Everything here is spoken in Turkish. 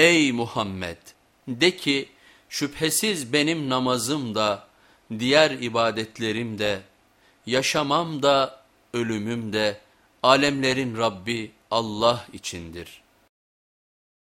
Ey Muhammed de ki şüphesiz benim namazım da diğer ibadetlerim de yaşamam da ölümüm de alemlerin Rabbi Allah içindir.''